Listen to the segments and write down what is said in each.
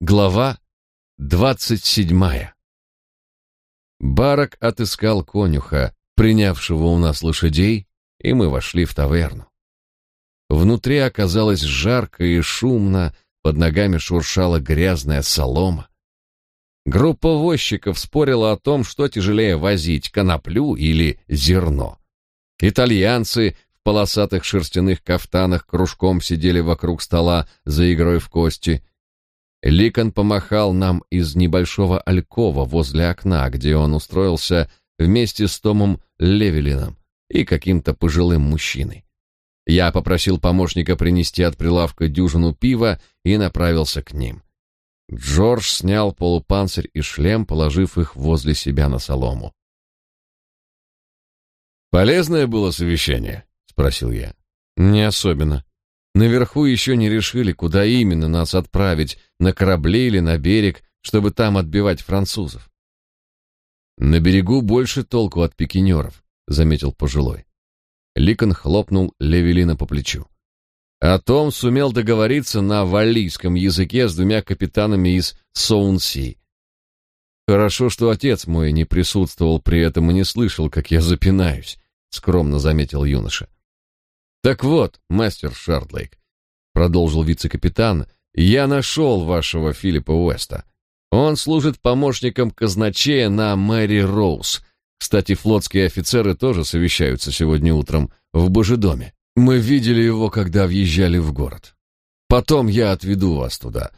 Глава двадцать седьмая. Барак отыскал конюха, принявшего у нас лошадей, и мы вошли в таверну. Внутри оказалось жарко и шумно, под ногами шуршала грязная солома. Группа возчиков спорила о том, что тяжелее возить, коноплю или зерно. Итальянцы в полосатых шерстяных кафтанах кружком сидели вокруг стола за игрой в кости — Ликон помахал нам из небольшого алькова возле окна, где он устроился вместе с Томом Левелином и каким-то пожилым мужчиной. Я попросил помощника принести от прилавка дюжину пива и направился к ним. Джордж снял полупанцирь и шлем, положив их возле себя на солому. «Полезное было совещание?» — спросил я. «Не особенно. Наверху еще не решили, куда именно нас отправить, на корабле или на берег, чтобы там отбивать французов. На берегу больше толку от пикинеров, заметил пожилой. Ликон хлопнул Левелина по плечу. А Том сумел договориться на валлийском языке с двумя капитанами из Соунси. Хорошо, что отец мой не присутствовал при этом и не слышал, как я запинаюсь, скромно заметил юноша. Так вот, мастер Шардлейк, продолжил вице-капитан, я нашел вашего Филиппа Уэста. Он служит помощником казначея на Мэри Роуз. Кстати, флотские офицеры тоже совещаются сегодня утром в Божедоме. Мы видели его, когда въезжали в город. Потом я отведу вас туда.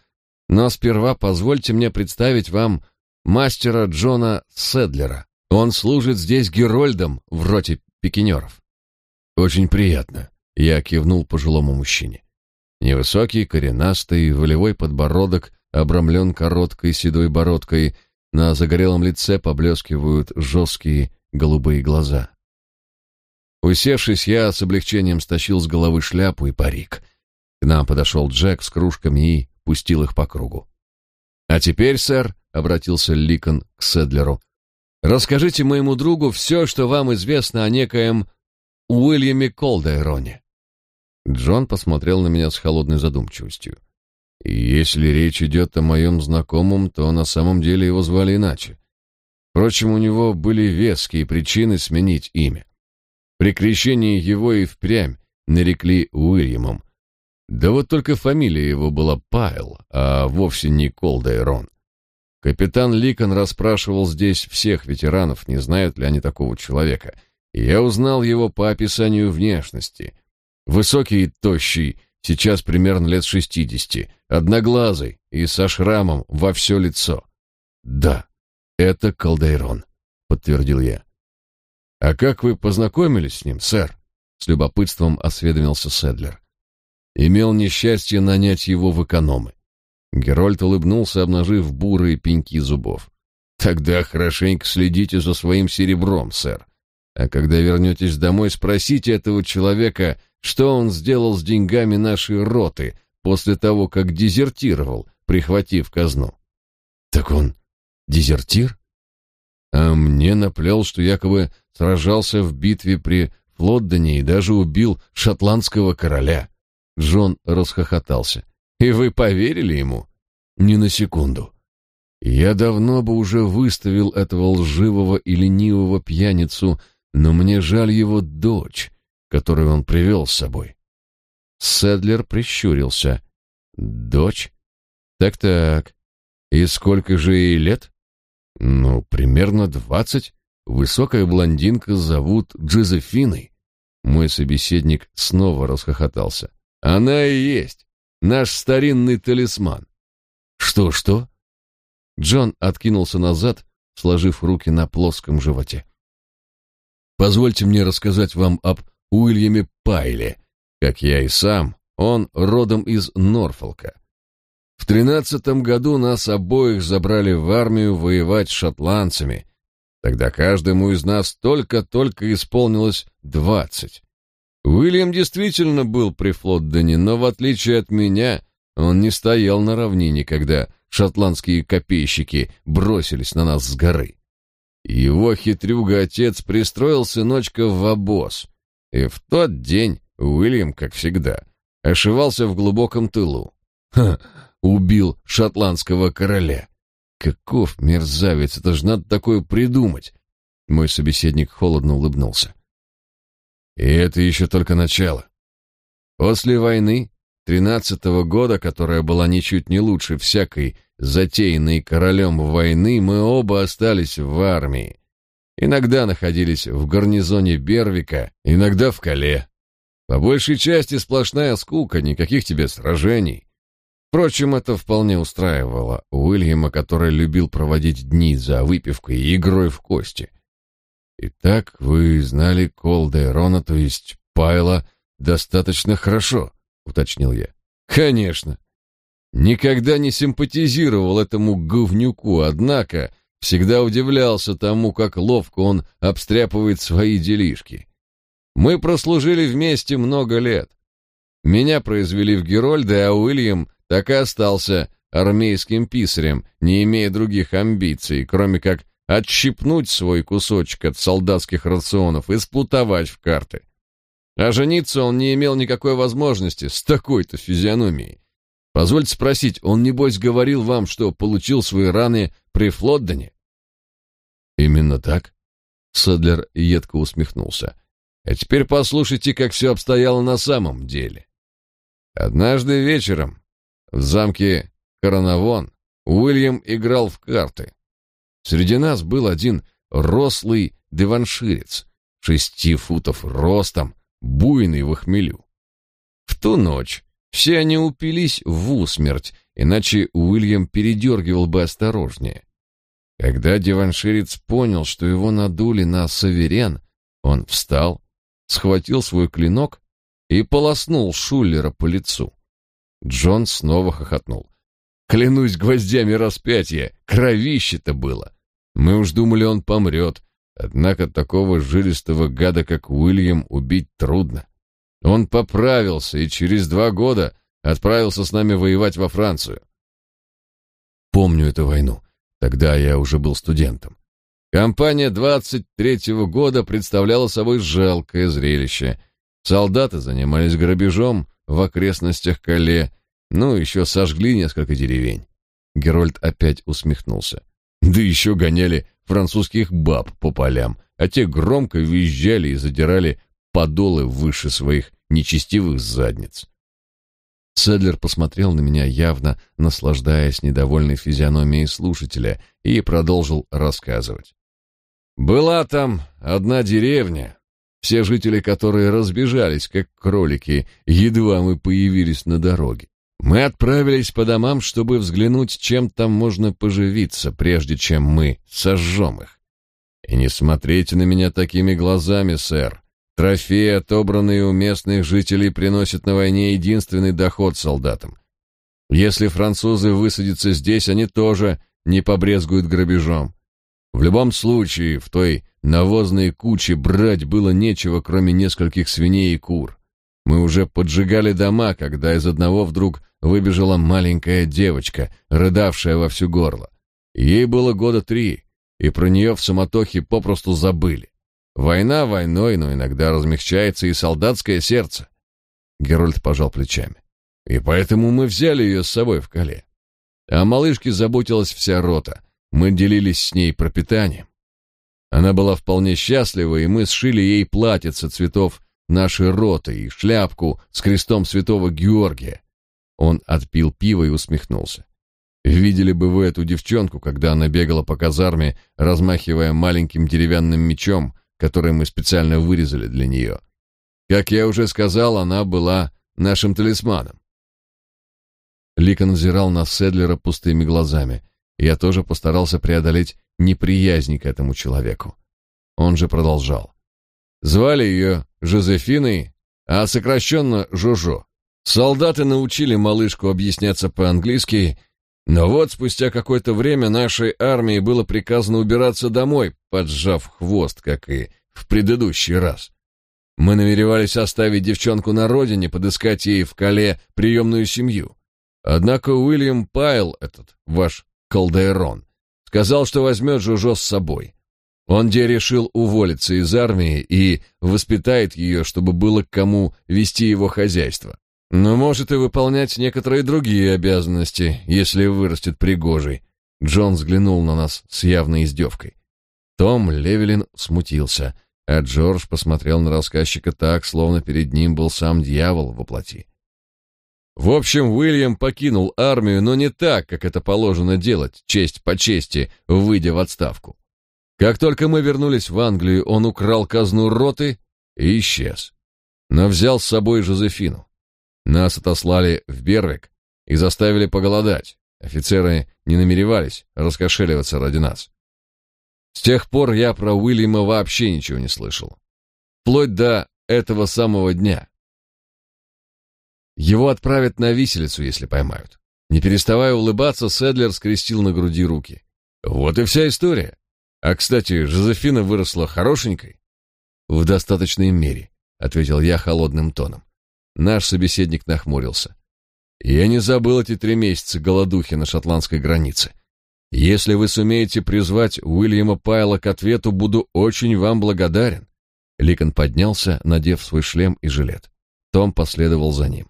Но сперва позвольте мне представить вам мастера Джона Седлера. Он служит здесь герольдом в роте пикинеров. Очень приятно. Я кивнул пожилому мужчине. Невысокий, коренастый, волевой подбородок обрамлен короткой седой бородкой, на загорелом лице поблескивают жесткие голубые глаза. Усевшись, я с облегчением стащил с головы шляпу и парик. К нам подошел Джек с кружками и пустил их по кругу. «А теперь, сэр», — обратился Ликон к Седлеру, — «расскажите моему другу все, что вам известно о некоем Уильяме Колдайроне». Джон посмотрел на меня с холодной задумчивостью. если речь идет о моем знакомом, то на самом деле его звали иначе. Впрочем, у него были веские причины сменить имя. При крещении его и впрямь нарекли Уильямом. Да вот только фамилия его была Пайл, а вовсе не Колдайрон. Капитан Ликон расспрашивал здесь всех ветеранов, не знают ли они такого человека, и я узнал его по описанию внешности — Высокий и тощий, сейчас примерно лет шестидесяти, одноглазый и со шрамом во все лицо. Да, это Калдейрон, подтвердил я. А как вы познакомились с ним, сэр? С любопытством осведомился Седлер. Имел несчастье нанять его в экономы. Герольд улыбнулся, обнажив бурые пеньки зубов. Тогда хорошенько следите за своим серебром, сэр. А когда вернетесь домой, спросите этого человека, что он сделал с деньгами нашей роты после того, как дезертировал, прихватив казну. Так он дезертир? А мне наплел, что якобы сражался в битве при Флоддене и даже убил шотландского короля. Джон расхохотался. И вы поверили ему? Ни на секунду. Я давно бы уже выставил этого лживого и ленивого пьяницу, но мне жаль его дочь, которую он привел с собой. Седлер прищурился. Дочь? Так-так. И сколько же ей лет? Ну, примерно двадцать. Высокая блондинка зовут Джозефиной. Мой собеседник снова расхохотался. Она и есть наш старинный талисман. Что-что? Джон откинулся назад, сложив руки на плоском животе. Позвольте мне рассказать вам об Уильяме Пайле. Как я и сам, он родом из Норфолка. В тринадцатом году нас обоих забрали в армию воевать с шотландцами. Тогда каждому из нас только-только исполнилось двадцать. Уильям действительно был при Флоддене, но в отличие от меня, он не стоял на равнине, когда шотландские копейщики бросились на нас с горы. Его хитрюга-отец пристроил сыночка в обоз — и в тот день Уильям, как всегда, ошивался в глубоком тылу. Ха, убил шотландского короля. Каков мерзавец, это же надо такое придумать. Мой собеседник холодно улыбнулся. И это еще только начало. После войны тринадцатого года, которая была ничуть не лучше всякой затеянной королем войны, мы оба остались в армии. Иногда находились в гарнизоне Бервика, иногда в Кале. По большей части сплошная скука, никаких тебе сражений. Впрочем, это вполне устраивало Уильяма, который любил проводить дни за выпивкой и игрой в кости. Итак, вы знали Колдейрона, то есть Пайла, достаточно хорошо, уточнил я. Конечно. Никогда не симпатизировал этому говнюку, однако всегда удивлялся тому, как ловко он обстряпывает свои делишки. Мы прослужили вместе много лет. Меня произвели в Герольды, а Уильям так и остался армейским писарем, не имея других амбиций, кроме как отщипнуть свой кусочек от солдатских рационов и сплутовать в карты. А жениться он не имел никакой возможности с такой-то физиономией. Позвольте спросить, он, небось, говорил вам, что получил свои раны при Флоддене? Именно так? Садлер едко усмехнулся. А теперь послушайте, как все обстояло на самом деле. Однажды вечером в замке Коронавон Уильям играл в карты. Среди нас был один рослый деванширец, шести футов ростом, буйный в хмелю. В ту ночь все они упились в усмерть, иначе Уильям передергивал бы осторожнее. Когда диванширец понял, что его надули на саверен, он встал, схватил свой клинок и полоснул Шуллера по лицу. Джон снова хохотнул. Клянусь гвоздями распятия, кровище-то было. Мы уж думали, он помрет, однако такого жилистого гада, как Уильям, убить трудно. Он поправился и через два года отправился с нами воевать во Францию. Помню эту войну. Тогда я уже был студентом. Компания 23-го года представляла собой жалкое зрелище. Солдаты занимались грабежом в окрестностях Кале, ну, еще сожгли несколько деревень. Герольд опять усмехнулся. Да еще гоняли французских баб по полям, а те громко визжали и задирали подолы выше своих нечестивых задниц. Седлер посмотрел на меня, явно наслаждаясь недовольной физиономией слушателя, и продолжил рассказывать. «Была там одна деревня, все жители которой разбежались, как кролики, едва мы появились на дороге. Мы отправились по домам, чтобы взглянуть, чем там можно поживиться, прежде чем мы сожжем их. И не смотрите на меня такими глазами, сэр. Трофеи, отобранные у местных жителей, приносят на войне единственный доход солдатам. Если французы высадятся здесь, они тоже не побрезгуют грабежом. В любом случае, в той навозной куче брать было нечего, кроме нескольких свиней и кур. Мы уже поджигали дома, когда из одного вдруг выбежала маленькая девочка, рыдавшая во всю горло. Ей было года три, и про нее в суматохе попросту забыли. Война войной, но иногда размягчается и солдатское сердце. Герольд пожал плечами. И поэтому мы взяли ее с собой в Кале. О малышке заботилась вся рота. Мы делились с ней пропитанием. Она была вполне счастлива, и мы сшили ей платьице цветов нашей роты и шляпку с крестом святого Георгия. Он отпил пиво и усмехнулся. Видели бы вы эту девчонку, когда она бегала по казарме, размахивая маленьким деревянным мечом, который мы специально вырезали для нее. Как я уже сказал, она была нашим талисманом. Ликон взирал на Седлера пустыми глазами. Я тоже постарался преодолеть неприязнь к этому человеку. Он же продолжал. Звали ее Жозефиной, а сокращенно Жожо. Солдаты научили малышку объясняться по-английски, но вот спустя какое-то время нашей армии было приказано убираться домой, поджав хвост, как и в предыдущий раз. Мы намеревались оставить девчонку на родине, подыскать ей в Кале приемную семью. Однако Уильям Пайл, этот ваш колдейрон, сказал, что возьмет Жужо с собой. Он где решил уволиться из армии и воспитает ее, чтобы было к кому вести его хозяйство. Но может и выполнять некоторые другие обязанности, если вырастет пригожий. Джон взглянул на нас с явной издевкой. Том Левелин смутился, а Джордж посмотрел на рассказчика так, словно перед ним был сам дьявол во плоти. В общем, Уильям покинул армию, но не так, как это положено делать, честь по чести, выйдя в отставку. Как только мы вернулись в Англию, он украл казну роты и исчез. Но взял с собой Жозефину. Нас отослали в Бервик и заставили поголодать. Офицеры не намеревались раскошеливаться ради нас. С тех пор я про Уильяма вообще ничего не слышал. Вплоть до этого самого дня. Его отправят на виселицу, если поймают. Не переставая улыбаться, Седлер скрестил на груди руки. Вот и вся история. А, кстати, Жозефина выросла хорошенькой? В достаточной мере, ответил я холодным тоном. Наш собеседник нахмурился. Я не забыл эти три месяца голодухи на шотландской границе. Если вы сумеете призвать Уильяма Пайла к ответу, буду очень вам благодарен. Ликон поднялся, надев свой шлем и жилет. Том последовал за ним.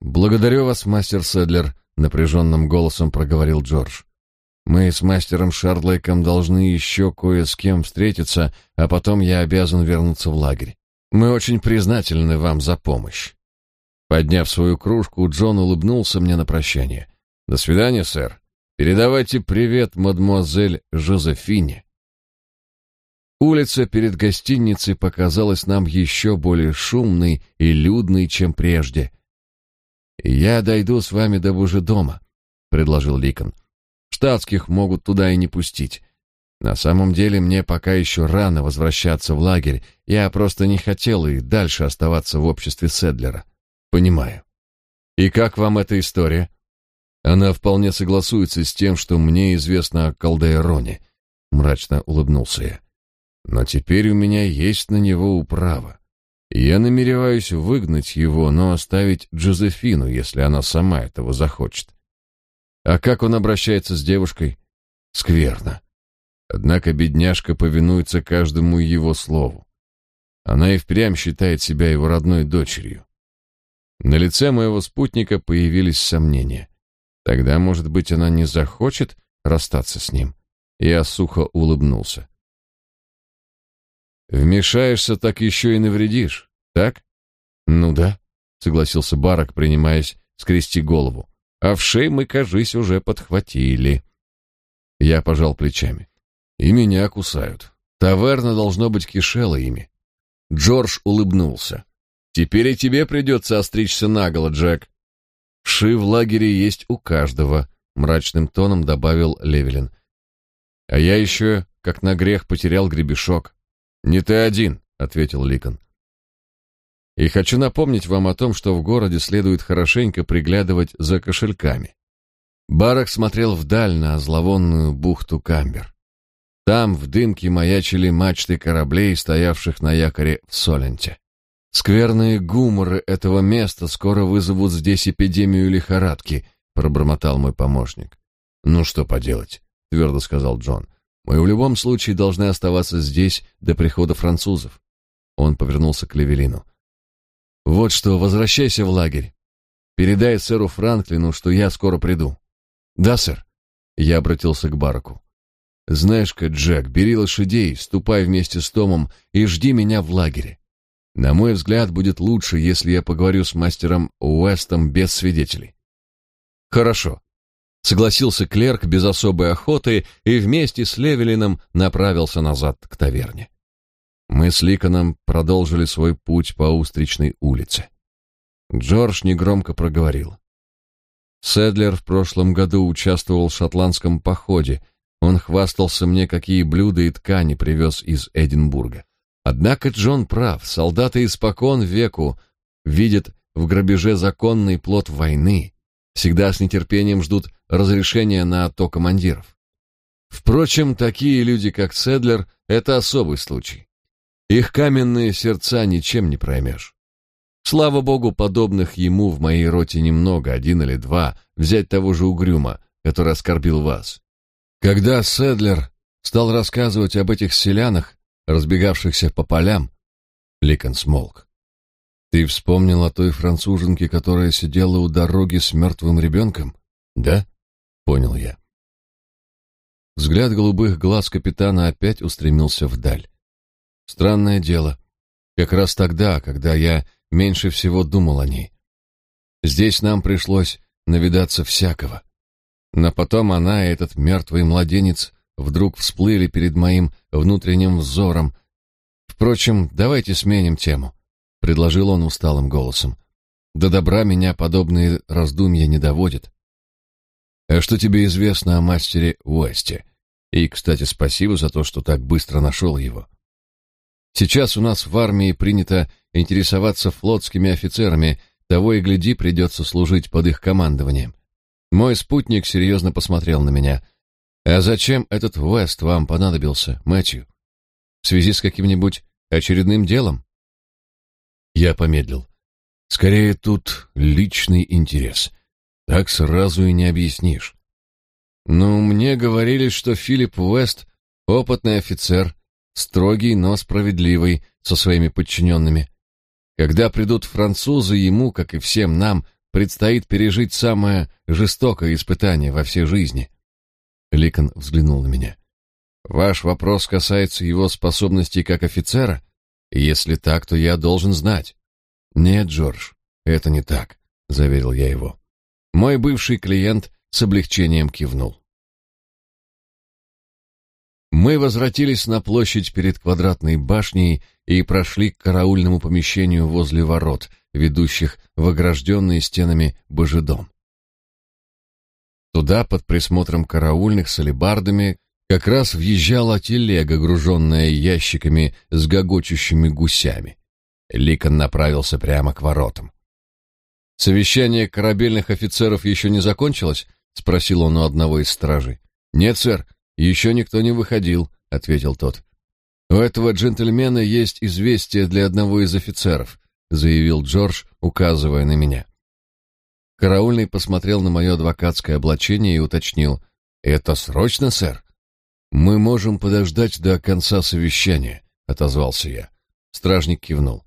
Благодарю вас, мастер Седлер, напряженным голосом проговорил Джордж. Мы с мастером Шардлейком должны еще кое с кем встретиться, а потом я обязан вернуться в лагерь. Мы очень признательны вам за помощь. Подняв свою кружку, Джон улыбнулся мне на прощание. До свидания, сэр. Передавайте привет мадемуазель Жозефине. Улица перед гостиницей показалась нам еще более шумной и людной, чем прежде. Я дойду с вами до Божедома, предложил Ликон. Штатских могут туда и не пустить. На самом деле мне пока еще рано возвращаться в лагерь. Я просто не хотел и дальше оставаться в обществе Седлера. Понимаю. И как вам эта история? Она вполне согласуется с тем, что мне известно о Калдейроне, мрачно улыбнулся я. Но теперь у меня есть на него управа. Я намереваюсь выгнать его, но оставить Джозефину, если она сама этого захочет. А как он обращается с девушкой? Скверно. Однако бедняжка повинуется каждому его слову. Она и впрямь считает себя его родной дочерью. На лице моего спутника появились сомнения. Тогда, может быть, она не захочет расстаться с ним? Я сухо улыбнулся. Вмешаешься, так еще и навредишь, так? Ну да, согласился Барак, принимаясь скрести голову. А в шей мы, кажись, уже подхватили. Я пожал плечами. И меня кусают. Таверна должно быть кишела ими. Джордж улыбнулся. Теперь и тебе придется остричься наголо, Джек. Ши в лагере есть у каждого, мрачным тоном добавил Левелин. А я еще, как на грех, потерял гребешок. Не ты один, ответил Ликон. И хочу напомнить вам о том, что в городе следует хорошенько приглядывать за кошельками. Барак смотрел вдаль на зловонную бухту Камбер. Там в дымке маячили мачты кораблей, стоявших на якоре в Соленте. Скверные гуморы этого места скоро вызовут здесь эпидемию лихорадки, пробормотал мой помощник. Ну что поделать, твердо сказал Джон. Мы в любом случае должны оставаться здесь до прихода французов. Он повернулся к Левелину. Вот что, возвращайся в лагерь. Передай сэру Франклину, что я скоро приду. Да, сэр. Я обратился к Бараку. Знаешь-ка, Джек, бери лошадей, ступай вместе с Томом и жди меня в лагере. На мой взгляд, будет лучше, если я поговорю с мастером Уэстом без свидетелей. Хорошо. Согласился клерк без особой охоты и вместе с Левелином направился назад к таверне. Мы с Ликоном продолжили свой путь по Устричной улице. Джордж негромко проговорил. Седлер в прошлом году участвовал в шотландском походе. Он хвастался мне, какие блюда и ткани привез из Эдинбурга. Однако Джон прав, солдаты испокон веку видят в грабеже законный плод войны, всегда с нетерпением ждут разрешения на то командиров. Впрочем, такие люди, как Седлер, это особый случай. Их каменные сердца ничем не проймешь. Слава богу, подобных ему в моей роте немного, один или два, взять того же Угрюма, который оскорбил вас. Когда Седлер стал рассказывать об этих селянах, разбегавшихся по полям, Ликон смолк. Ты вспомнил о той француженке, которая сидела у дороги с мертвым ребенком? Да? Понял я. Взгляд голубых глаз капитана опять устремился вдаль. Странное дело. Как раз тогда, когда я меньше всего думал о ней. Здесь нам пришлось навидаться всякого. Но потом она и этот мертвый младенец вдруг всплыли перед моим внутренним взором. Впрочем, давайте сменим тему предложил он усталым голосом. До добра меня подобные раздумья не доводят. А что тебе известно о мастере Уэсте? И, кстати, спасибо за то, что так быстро нашел его. Сейчас у нас в армии принято интересоваться флотскими офицерами, того и гляди, придется служить под их командованием. Мой спутник серьезно посмотрел на меня. А зачем этот Уэст вам понадобился, Мэтью? В связи с каким-нибудь очередным делом? Я помедлил. Скорее тут личный интерес. Так сразу и не объяснишь. Ну, мне говорили, что Филипп Уэст опытный офицер, строгий, но справедливый со своими подчиненными. Когда придут французы, ему, как и всем нам, предстоит пережить самое жестокое испытание во всей жизни. Ликон взглянул на меня. Ваш вопрос касается его способностей как офицера? Если так, то я должен знать. Нет, Джордж, это не так, заверил я его. Мой бывший клиент с облегчением кивнул. Мы возвратились на площадь перед квадратной башней и прошли к караульному помещению возле ворот, ведущих в огражденный стенами божедом. Туда под присмотром караульных с алебардами как раз въезжала телега, груженная ящиками с гогочущими гусями. Ликон направился прямо к воротам. «Совещание корабельных офицеров еще не закончилось?» — спросил он у одного из стражей. «Нет, сэр, еще никто не выходил», — ответил тот. «У этого джентльмена есть известие для одного из офицеров», — заявил Джордж, указывая на меня. Караульный посмотрел на мое адвокатское облачение и уточнил. «Это срочно, сэр?» «Мы можем подождать до конца совещания», — отозвался я. Стражник кивнул.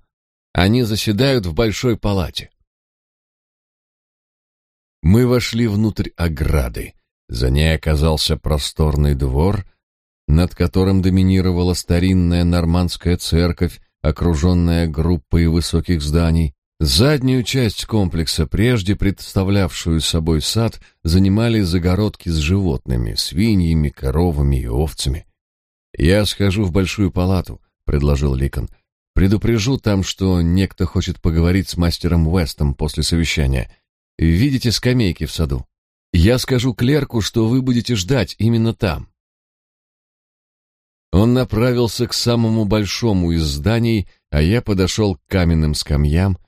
«Они заседают в большой палате». Мы вошли внутрь ограды. За ней оказался просторный двор, над которым доминировала старинная нормандская церковь, окруженная группой высоких зданий. Заднюю часть комплекса, прежде представлявшую собой сад, занимали загородки с животными, свиньями, коровами и овцами. «Я схожу в большую палату», — предложил Ликон. «Предупрежу там, что некто хочет поговорить с мастером Уэстом после совещания. Видите скамейки в саду? Я скажу клерку, что вы будете ждать именно там». Он направился к самому большому из зданий, а я подошел к каменным скамьям,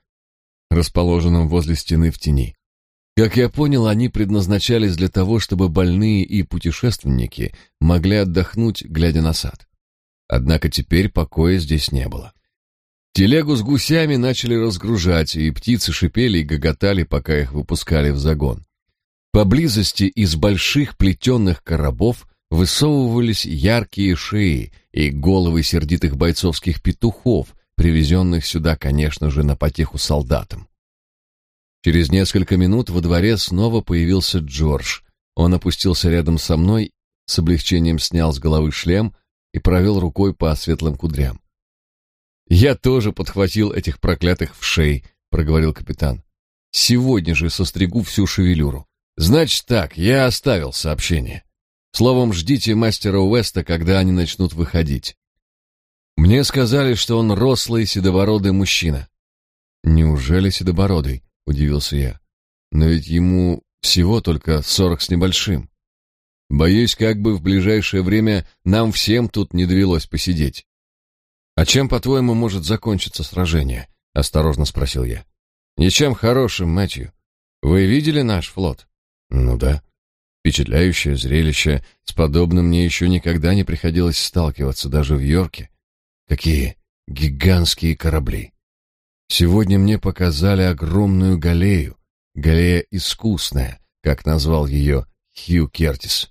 расположенном возле стены в тени. Как я понял, они предназначались для того, чтобы больные и путешественники могли отдохнуть, глядя на сад. Однако теперь покоя здесь не было. Телегу с гусями начали разгружать, и птицы шипели и гоготали, пока их выпускали в загон. Поблизости из больших плетеных коробов высовывались яркие шеи и головы сердитых бойцовских петухов, привезенных сюда, конечно же, на потеху солдатам. Через несколько минут во дворе снова появился Джордж. Он опустился рядом со мной, с облегчением снял с головы шлем и провел рукой по светлым кудрям. «Я тоже подхватил этих проклятых вшей», — проговорил капитан. «Сегодня же состригу всю шевелюру. Значит так, я оставил сообщение. Словом, ждите мастера Уэста, когда они начнут выходить. Мне сказали, что он рослый, седобородый мужчина. Неужели седобородый? удивился я. Но ведь ему всего только сорок с небольшим. Боюсь, как бы в ближайшее время нам всем тут не довелось посидеть. А чем, по-твоему, может закончиться сражение? осторожно спросил я. Ничем хорошим, Мэтью. Вы видели наш флот? Ну да. Впечатляющее зрелище. С подобным мне еще никогда не приходилось сталкиваться, даже в Йорке. Какие гигантские корабли! Сегодня мне показали огромную галею, галея искусная, как назвал ее Хью Кертис.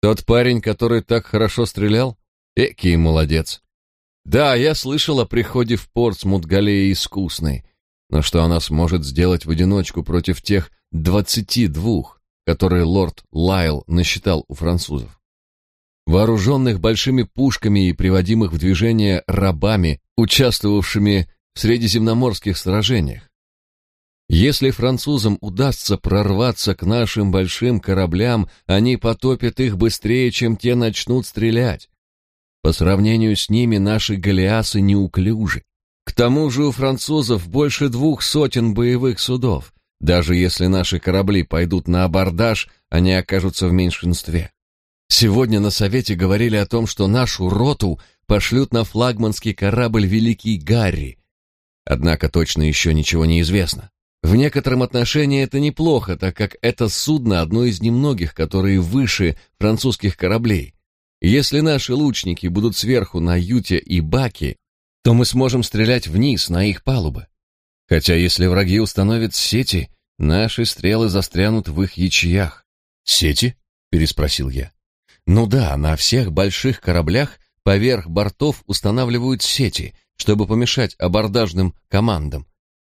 Тот парень, который так хорошо стрелял? Экий молодец. Да, я слышал о приходе в Портсмут галеи искусной. Но что она сможет сделать в одиночку против тех двадцати двух, которые лорд Лайл насчитал у французов? Вооруженных большими пушками и приводимых в движение рабами, участвовавшими в средиземноморских сражениях. Если французам удастся прорваться к нашим большим кораблям, они потопят их быстрее, чем те начнут стрелять. По сравнению с ними наши галеасы неуклюжи. К тому же у французов больше двух сотен боевых судов. Даже если наши корабли пойдут на абордаж, они окажутся в меньшинстве. Сегодня на совете говорили о том, что нашу роту пошлют на флагманский корабль Великий Гарри. Однако точно еще ничего не известно. В некотором отношении это неплохо, так как это судно одно из немногих, которые выше французских кораблей. Если наши лучники будут сверху на юте и баке, то мы сможем стрелять вниз на их палубы. Хотя если враги установят сети, наши стрелы застрянут в их ячьях. Сети? переспросил я. Ну да, на всех больших кораблях поверх бортов устанавливают сети, чтобы помешать абордажным командам.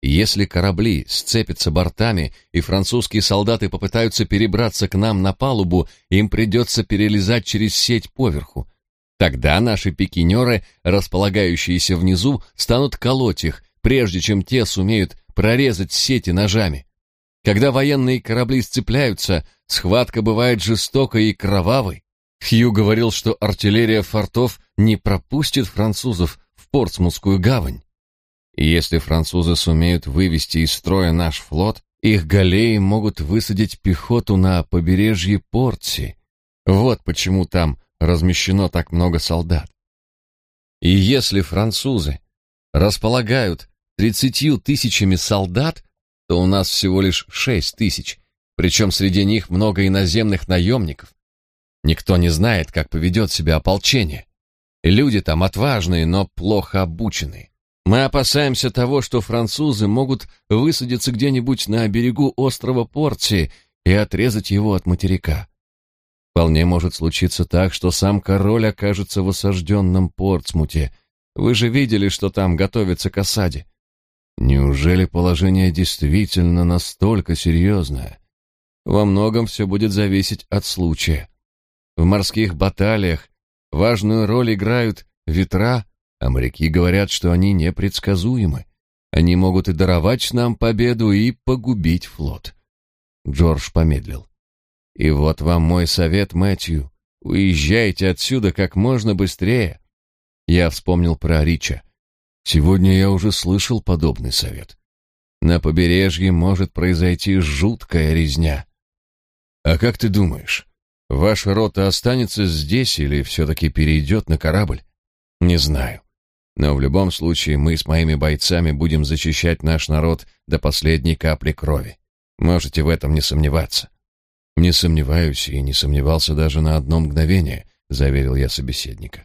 Если корабли сцепятся бортами и французские солдаты попытаются перебраться к нам на палубу, им придется перелезать через сеть поверху. Тогда наши пикинеры, располагающиеся внизу, станут колоть их, прежде чем те сумеют прорезать сети ножами. Когда военные корабли сцепляются, схватка бывает жестокой и кровавой. Хью говорил, что артиллерия фортов не пропустит французов в Портсмутскую гавань. И если французы сумеют вывести из строя наш флот, их галеи могут высадить пехоту на побережье Портси. Вот почему там размещено так много солдат. И если французы располагают тридцатью тысячами солдат, то у нас всего лишь шесть тысяч, причем среди них много иноземных наемников. Никто не знает, как поведет себя ополчение. Люди там отважные, но плохо обученные. Мы опасаемся того, что французы могут высадиться где-нибудь на берегу острова Порти и отрезать его от материка. Вполне может случиться так, что сам король окажется в осажденном Портсмуте. Вы же видели, что там готовится к осаде. Неужели положение действительно настолько серьезное? Во многом все будет зависеть от случая. В морских баталиях важную роль играют ветра, а моряки говорят, что они непредсказуемы. Они могут и даровать нам победу, и погубить флот. Джордж помедлил. И вот вам мой совет, Мэтью. Уезжайте отсюда как можно быстрее. Я вспомнил про Рича. Сегодня я уже слышал подобный совет. На побережье может произойти жуткая резня. А как ты думаешь, ваша рота останется здесь или все-таки перейдет на корабль? Не знаю. Но в любом случае мы с моими бойцами будем защищать наш народ до последней капли крови. Можете в этом не сомневаться. Не сомневаюсь и не сомневался даже на одно мгновение, заверил я собеседника.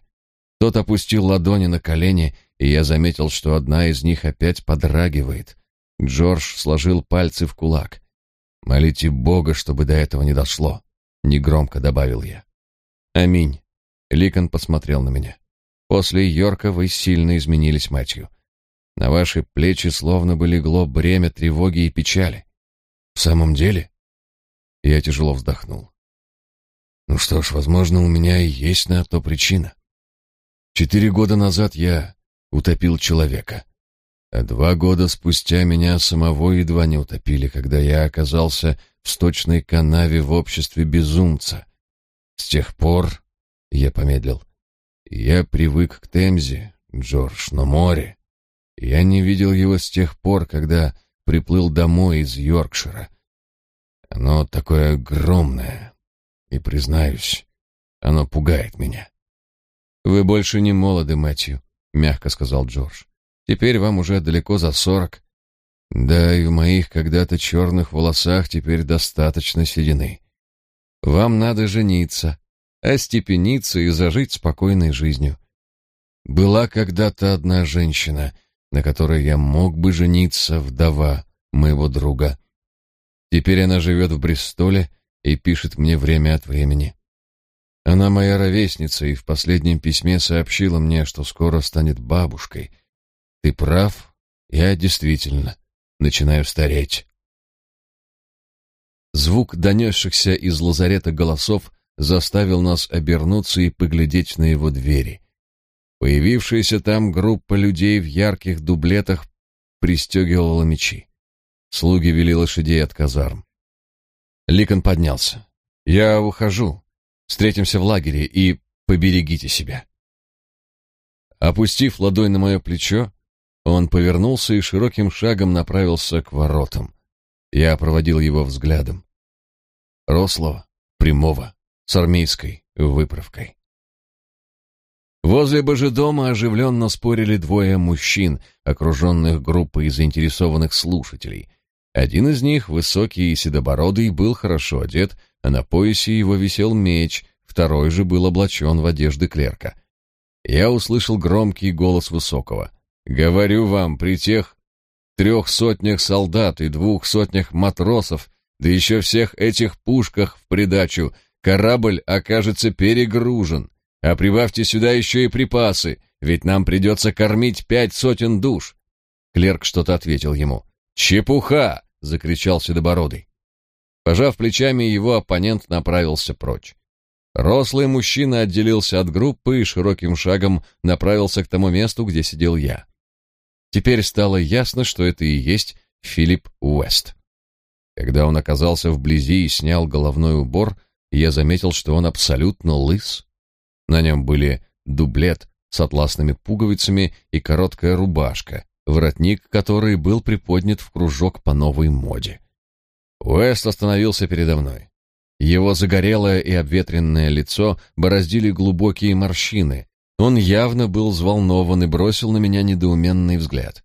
Тот опустил ладони на колени, и я заметил, что одна из них опять подрагивает. Джордж сложил пальцы в кулак. Молите Бога, чтобы до этого не дошло, негромко добавил я. Аминь. Ликон посмотрел на меня. После Йорка вы сильно изменились, Мэтью. На ваши плечи словно бы легло бремя тревоги и печали. В самом деле? Я тяжело вздохнул. Ну что ж, возможно, у меня и есть на то причина. Четыре года назад я утопил человека. А два года спустя меня самого едва не утопили, когда я оказался в сточной канаве в обществе безумца. С тех пор, я помедлил, я привык к Темзе, Джордж, но море. Я не видел его с тех пор, когда приплыл домой из Йоркшира. Оно такое огромное, и, признаюсь, оно пугает меня. «Вы больше не молоды, Мэтью», — мягко сказал Джордж. «Теперь вам уже далеко за сорок. Да, и в моих когда-то черных волосах теперь достаточно седины. Вам надо жениться, остепениться и зажить спокойной жизнью. Была когда-то одна женщина, на которой я мог бы жениться, вдова моего друга. Теперь она живет в Бристоле и пишет мне время от времени. Она моя ровесница и в последнем письме сообщила мне, что скоро станет бабушкой. Ты прав, я действительно начинаю стареть. Звук донесшихся из лазарета голосов заставил нас обернуться и поглядеть на его двери. Появившаяся там группа людей в ярких дублетах пристегивала мечи. Слуги вели лошадей от казарм. Ликон поднялся. «Я ухожу. Встретимся в лагере и поберегите себя». Опустив ладонь на мое плечо, он повернулся и широким шагом направился к воротам. Я проводил его взглядом. Рослого, прямого, с армейской выправкой. Возле Божедома оживленно спорили двое мужчин, окруженных группой заинтересованных слушателей. Один из них, высокий и седобородый, был хорошо одет, а на поясе его висел меч, второй же был облачен в одежды клерка. Я услышал громкий голос высокого. «Говорю вам, при тех трех сотнях солдат и двух сотнях матросов, да еще всех этих пушках в придачу, корабль окажется перегружен. А прибавьте сюда еще и припасы, ведь нам придется кормить пять сотен душ. Клерк что-то ответил ему. «Чепуха!» — закричал Седобородый. Пожав плечами, его оппонент направился прочь. Рослый мужчина отделился от группы и широким шагом направился к тому месту, где сидел я. Теперь стало ясно, что это и есть Филипп Уэст. Когда он оказался вблизи и снял головной убор, я заметил, что он абсолютно лыс. На нем были дублет с атласными пуговицами и короткая рубашка, воротник которой был приподнят в кружок по новой моде. Уэст остановился передо мной. Его загорелое и обветренное лицо бороздили глубокие морщины. Он явно был взволнован и бросил на меня недоуменный взгляд.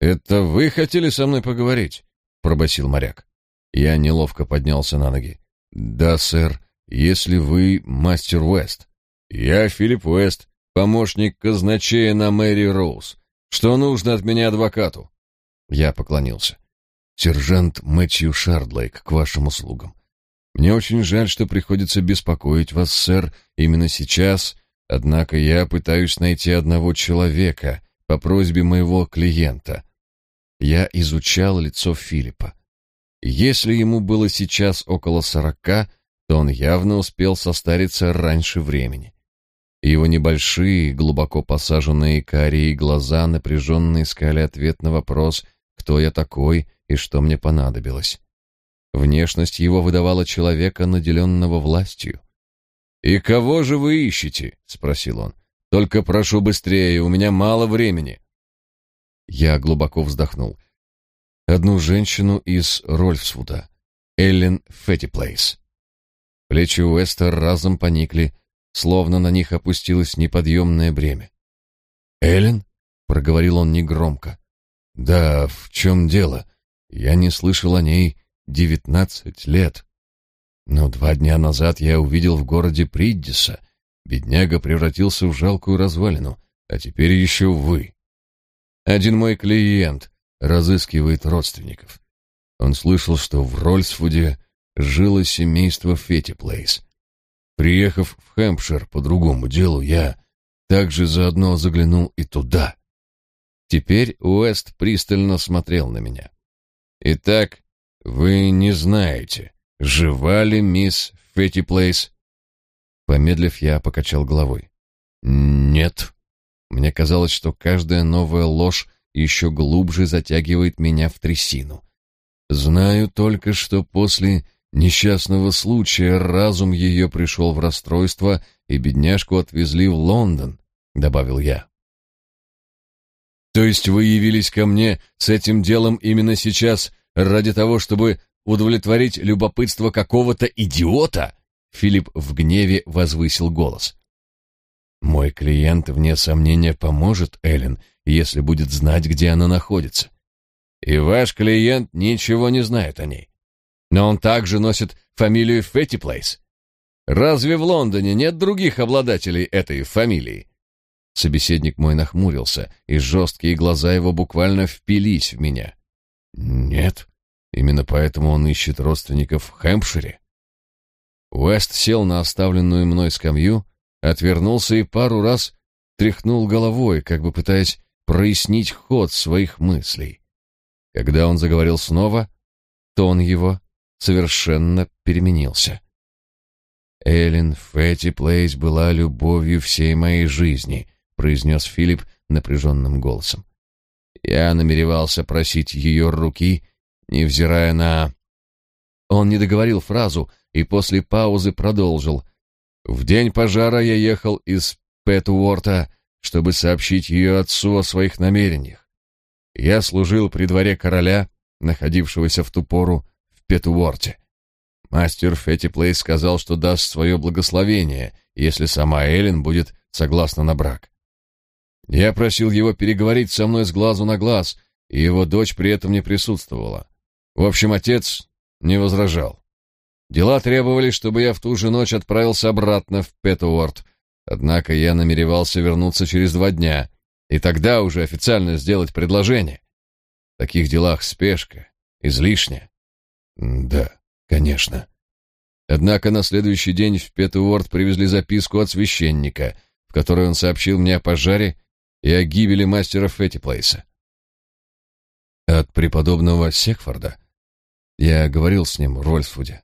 «Это вы хотели со мной поговорить?» — пробасил моряк. Я неловко поднялся на ноги. «Да, сэр, если вы мастер Уэст». «Я Филипп Уэст, помощник казначея на Мэри Роуз. Что нужно от меня адвокату?» Я поклонился. «Сержант Мэтью Шардлейк, к вашим услугам. Мне очень жаль, что приходится беспокоить вас, сэр, именно сейчас, однако я пытаюсь найти одного человека по просьбе моего клиента». Я изучал лицо Филиппа. Если ему было сейчас около сорока, то он явно успел состариться раньше времени. Его небольшие, глубоко посаженные карие глаза напряженно искали ответ на вопрос «Кто я такой и что мне понадобилось?». Внешность его выдавала человека, наделенного властью. «И кого же вы ищете?» — спросил он. «Только прошу быстрее, у меня мало времени». Я глубоко вздохнул. Одну женщину из Рольфсвуда, Эллен Феттиплейс. Плечи Уэста разом поникли, словно на них опустилось неподъемное бремя. «Эллен?» — проговорил он негромко. «Да, в чем дело? Я не слышал о ней девятнадцать лет. Но два дня назад я увидел в городе Приддиса. Бедняга превратился в жалкую развалину, а теперь еще вы. Один мой клиент разыскивает родственников. Он слышал, что в Рольсфуде жило семейство Феттиплейс. Приехав в Хэмпшир по другому делу, я также заодно заглянул и туда. Теперь Уэст пристально смотрел на меня. Итак, вы не знаете, жива ли мисс Феттиплейс? Помедлив, я покачал головой. Нет. Мне казалось, что каждая новая ложь еще глубже затягивает меня в трясину. Знаю только, что после несчастного случая разум ее пришел в расстройство, и бедняжку отвезли в Лондон, — добавил я. То есть вы явились ко мне с этим делом именно сейчас ради того, чтобы удовлетворить любопытство какого-то идиота? Филипп в гневе возвысил голос. Мой клиент, вне сомнения, поможет Эллен, если будет знать, где она находится. И ваш клиент ничего не знает о ней. Но он также носит фамилию Феттиплейс. Разве в Лондоне нет других обладателей этой фамилии? Собеседник мой нахмурился, и жесткие глаза его буквально впились в меня. Нет, именно поэтому он ищет родственников в Хэмпшире. Уэст сел на оставленную мной скамью, отвернулся и пару раз тряхнул головой, как бы пытаясь прояснить ход своих мыслей. Когда он заговорил снова, тон его совершенно переменился. «Эллен Фетти Плейс была любовью всей моей жизни», — произнес Филипп напряженным голосом. «Я намеревался просить ее руки, невзирая на...» Он не договорил фразу и после паузы продолжил. «В день пожара я ехал из Пэтуорта, чтобы сообщить ее отцу о своих намерениях. Я служил при дворе короля, находившегося в ту пору в Петуорте. Мастер Фетти Плейс сказал, что даст свое благословение, если сама Эллен будет согласна на брак. Я просил его переговорить со мной с глазу на глаз, и его дочь при этом не присутствовала. В общем, отец не возражал. Дела требовали, чтобы я в ту же ночь отправился обратно в Петуорт, однако я намеревался вернуться через два дня, и тогда уже официально сделать предложение. В таких делах спешка излишняя. Да, конечно. Однако на следующий день в Петуорт привезли записку от священника, в которой он сообщил мне о пожаре и о гибели мастера Феттиплейса. От преподобного Секфорда. Я говорил с ним в Рольфуде.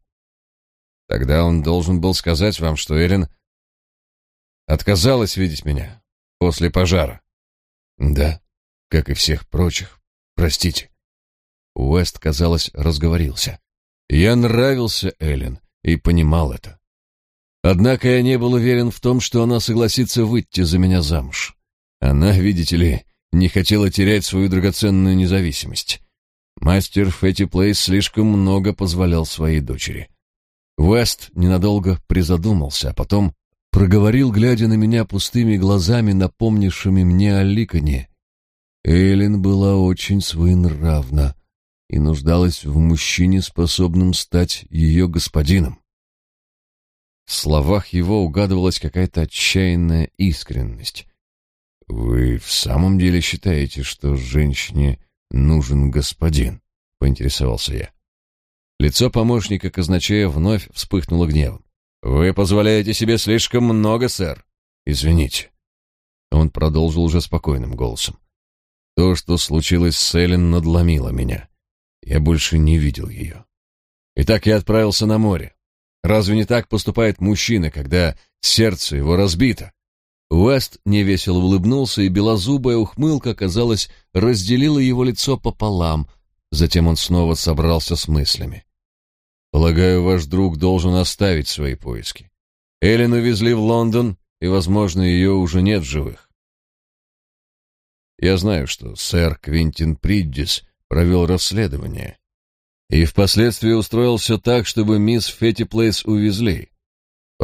Тогда он должен был сказать вам, что Эрин отказалась видеть меня после пожара. Да, как и всех прочих. Простите. Уэст, казалось, разговорился. Я нравился Эллен и понимал это. Однако я не был уверен в том, что она согласится выйти за меня замуж. Она, видите ли, не хотела терять свою драгоценную независимость. Мастер Фетти Плейс слишком много позволял своей дочери. Уэст ненадолго призадумался, а потом проговорил, глядя на меня пустыми глазами, напомнившими мне о Ликоне. Эллен была очень своенравна и нуждалась в мужчине, способном стать ее господином. В словах его угадывалась какая-то отчаянная искренность. «Вы в самом деле считаете, что женщине нужен господин?» — поинтересовался я. Лицо помощника казначея вновь вспыхнуло гневом. «Вы позволяете себе слишком много, сэр». «Извините». Он продолжил уже спокойным голосом. «То, что случилось с Эллен, надломило меня. Я больше не видел ее. И так я отправился на море. Разве не так поступает мужчина, когда сердце его разбито?» Уэст невесело улыбнулся, и белозубая ухмылка, казалось, разделила его лицо пополам. Затем он снова собрался с мыслями. Полагаю, ваш друг должен оставить свои поиски. Эллен увезли в Лондон, и, возможно, ее уже нет в живых. Я знаю, что сэр Квинтин Приддис провел расследование и впоследствии устроил все так, чтобы мисс Фетти Плейс увезли.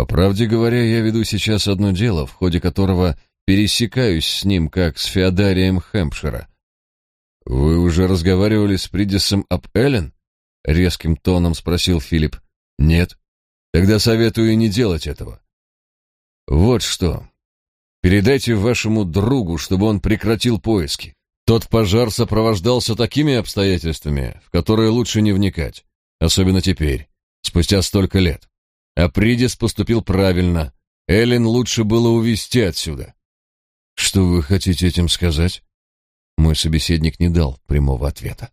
По правде говоря, я веду сейчас одно дело, в ходе которого пересекаюсь с ним, как с Феодарием Хэмпшира. Вы уже разговаривали с Приддисом об Эллен? — резким тоном спросил Филипп. «Нет. Тогда советую не делать этого. Вот что. Передайте вашему другу, чтобы он прекратил поиски. Тот пожар сопровождался такими обстоятельствами, в которые лучше не вникать, особенно теперь, спустя столько лет. А Придис поступил правильно. Эллен лучше было увезти отсюда. Что вы хотите этим сказать? Мой собеседник не дал прямого ответа.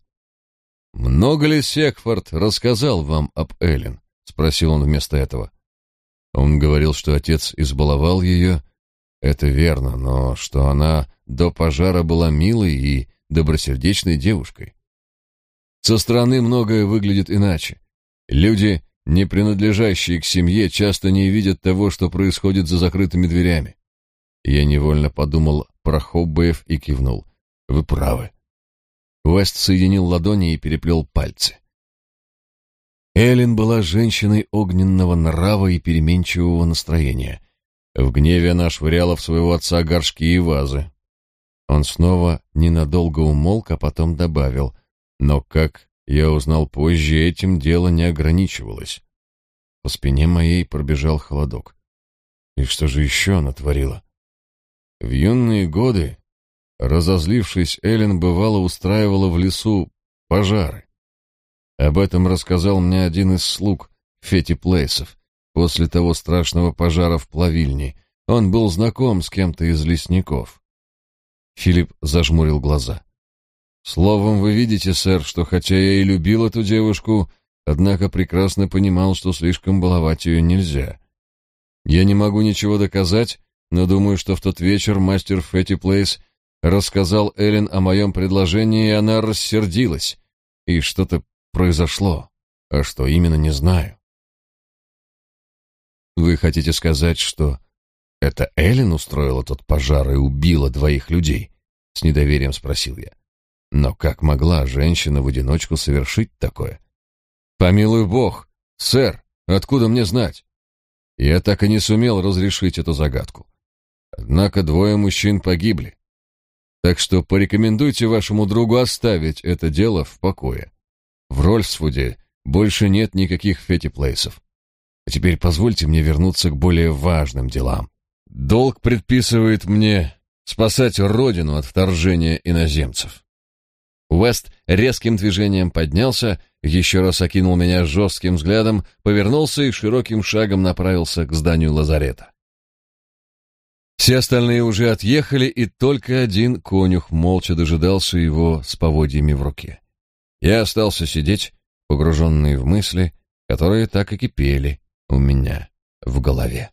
«Много ли Секфорд рассказал вам об Эллен?» — спросил он вместо этого. Он говорил, что отец избаловал ее. Это верно, но что она до пожара была милой и добросердечной девушкой. Со стороны многое выглядит иначе. Люди, не принадлежащие к семье, часто не видят того, что происходит за закрытыми дверями. Я невольно подумал про Хоббеев и кивнул. Вы правы. Уэст соединил ладони и переплел пальцы. Эллен была женщиной огненного нрава и переменчивого настроения. В гневе она швыряла в своего отца горшки и вазы. Он снова ненадолго умолк, а потом добавил, но, как я узнал позже, этим дело не ограничивалось. По спине моей пробежал холодок. И что же еще она творила? В юные годы Разозлившись, Эллен бывало устраивала в лесу пожары. Об этом рассказал мне один из слуг Фети Плейсов после того страшного пожара в плавильне. Он был знаком с кем-то из лесников. Филипп зажмурил глаза. Словом, вы видите, сэр, что хотя я и любил эту девушку, однако прекрасно понимал, что слишком баловать ее нельзя. Я не могу ничего доказать, но думаю, что в тот вечер мастер Фетти Плейс рассказал Эллен о моем предложении, и она рассердилась. И что-то произошло, а что именно, не знаю. Вы хотите сказать, что это Эллен устроила тот пожар и убила двоих людей? С недоверием спросил я. Но как могла женщина в одиночку совершить такое? Помилуй бог, сэр, откуда мне знать? Я так и не сумел разрешить эту загадку. Однако двое мужчин погибли. Так что порекомендуйте вашему другу оставить это дело в покое. В Рольфсвуде больше нет никаких фетиплейсов. А теперь позвольте мне вернуться к более важным делам. Долг предписывает мне спасать родину от вторжения иноземцев. Уэст резким движением поднялся, еще раз окинул меня жестким взглядом, повернулся и широким шагом направился к зданию лазарета. Все остальные уже отъехали, и только один конюх молча дожидался его с поводьями в руке. Я остался сидеть, погруженный в мысли, которые так и кипели у меня в голове.